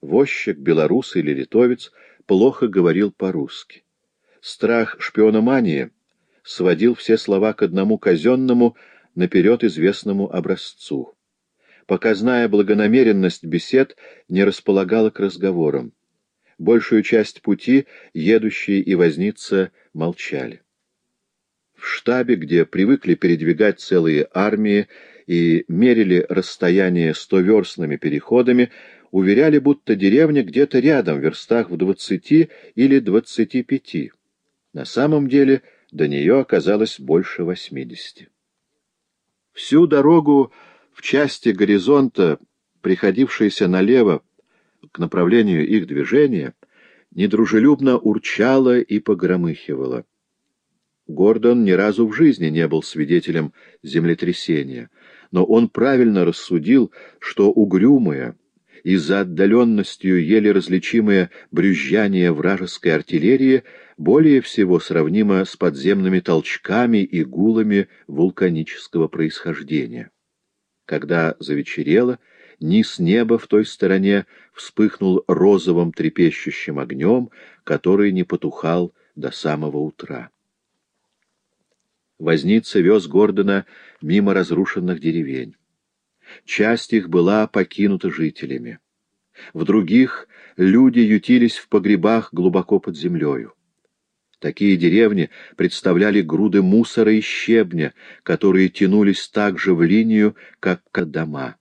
Возчик, белорус или литовец, плохо говорил по-русски. Страх шпиономании сводил все слова к одному казенному, наперед известному образцу. Показная благонамеренность бесед не располагала к разговорам. Большую часть пути едущие и возница молчали. В штабе, где привыкли передвигать целые армии и мерили расстояние стоверстными переходами, уверяли, будто деревня где-то рядом, в верстах в двадцати или двадцати пяти. На самом деле до нее оказалось больше восьмидесяти. Всю дорогу в части горизонта, приходившейся налево к направлению их движения, недружелюбно урчала и погромыхивала. Гордон ни разу в жизни не был свидетелем землетрясения, но он правильно рассудил, что угрюмое, из-за отдаленностью еле различимое брюзжание вражеской артиллерии более всего сравнимо с подземными толчками и гулами вулканического происхождения. Когда завечерело, низ неба в той стороне вспыхнул розовым трепещущим огнем, который не потухал до самого утра. Возница вез Гордона мимо разрушенных деревень. Часть их была покинута жителями. В других люди ютились в погребах глубоко под землею. Такие деревни представляли груды мусора и щебня, которые тянулись так же в линию, как дома.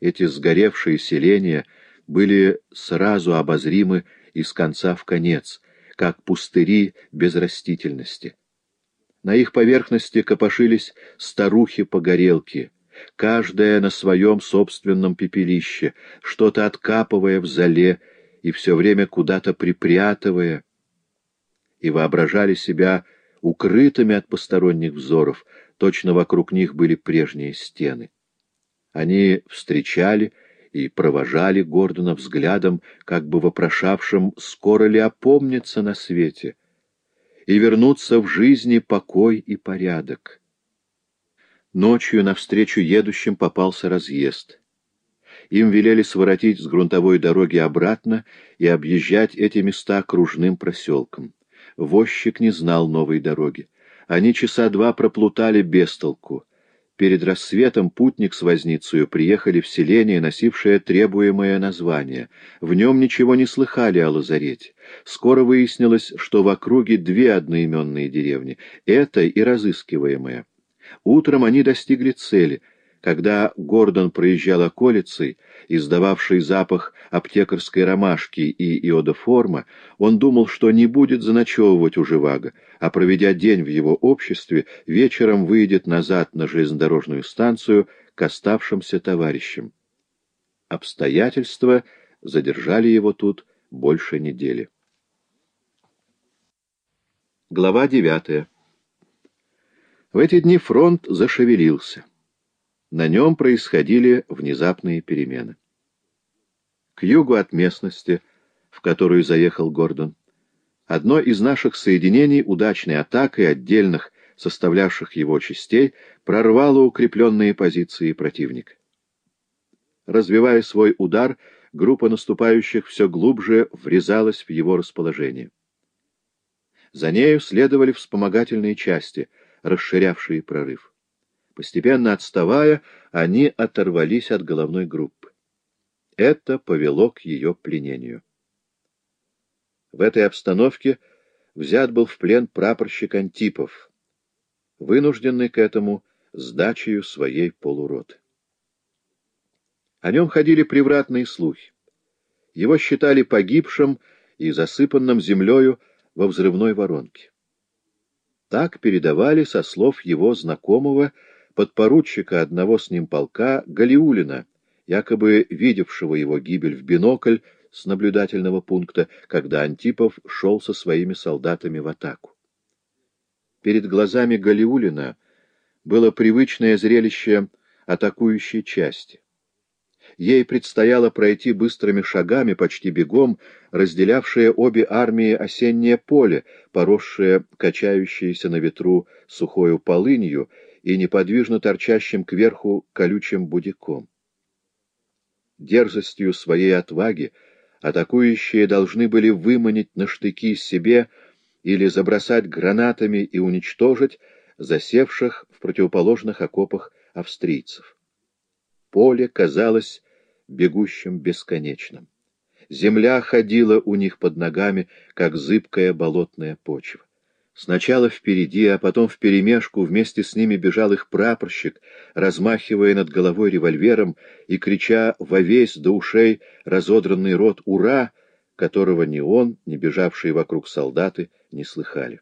Эти сгоревшие селения были сразу обозримы из конца в конец, как пустыри без растительности. На их поверхности копошились старухи-погорелки, каждая на своем собственном пепелище, что-то откапывая в зале и все время куда-то припрятывая, и воображали себя укрытыми от посторонних взоров, точно вокруг них были прежние стены. Они встречали и провожали Гордона взглядом, как бы вопрошавшим, скоро ли опомнится на свете, и вернуться в жизни покой и порядок. Ночью навстречу едущим попался разъезд. Им велели своротить с грунтовой дороги обратно и объезжать эти места кружным проселком. Возчик не знал новой дороги. Они часа два проплутали без толку. Перед рассветом путник с возницею приехали в селение, носившее требуемое название. В нем ничего не слыхали о лазарете. Скоро выяснилось, что в округе две одноименные деревни — это и разыскиваемая. Утром они достигли цели — когда Гордон проезжал околицей, издававший запах аптекарской ромашки и иодоформа, он думал, что не будет заночевывать у Живаго, а, проведя день в его обществе, вечером выйдет назад на железнодорожную станцию к оставшимся товарищам. Обстоятельства задержали его тут больше недели. Глава девятая В эти дни фронт зашевелился. На нем происходили внезапные перемены. К югу от местности, в которую заехал Гордон, одно из наших соединений удачной атакой отдельных, составлявших его частей, прорвало укрепленные позиции противника. Развивая свой удар, группа наступающих все глубже врезалась в его расположение. За нею следовали вспомогательные части, расширявшие прорыв. Постепенно отставая, они оторвались от головной группы. Это повело к ее пленению. В этой обстановке взят был в плен прапорщик Антипов, вынужденный к этому сдачею своей полуроты. О нем ходили превратные слухи. Его считали погибшим и засыпанным землею во взрывной воронке. Так передавали со слов его знакомого подпоручика одного с ним полка Галиулина, якобы видевшего его гибель в бинокль с наблюдательного пункта, когда Антипов шел со своими солдатами в атаку. Перед глазами Галиулина было привычное зрелище атакующей части. Ей предстояло пройти быстрыми шагами, почти бегом, разделявшее обе армии осеннее поле, поросшее качающееся на ветру сухою полынью и неподвижно торчащим кверху колючим будиком. Дерзостью своей отваги атакующие должны были выманить на штыки себе или забросать гранатами и уничтожить засевших в противоположных окопах австрийцев. Поле казалось бегущим бесконечным. Земля ходила у них под ногами, как зыбкая болотная почва. Сначала впереди, а потом вперемешку вместе с ними бежал их прапорщик, размахивая над головой револьвером и крича во весь до ушей разодранный рот «Ура!», которого ни он, ни бежавшие вокруг солдаты не слыхали.